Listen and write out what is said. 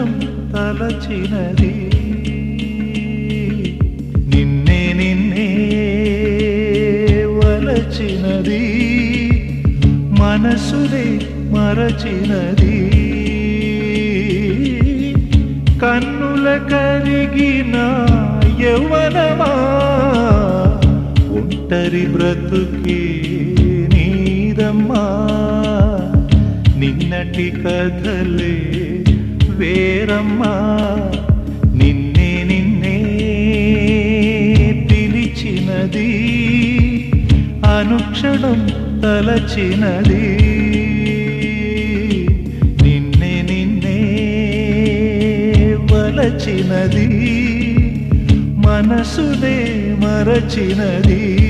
తలచినది తలచినది. నిన్నే నిన్నే వలచినది. మనసులే మరచినది. కన్నుల కరిగిన యౌవనమా ఒంటరి బ్రతుకే నీదమ్మా? నిన్నటి కథలే వేరమ్మా నిన్నే నిన్నే పిలిచినది అనుక్షణం తలచినది. నిన్నే నిన్నే వలచినది మనసునే మరచినది.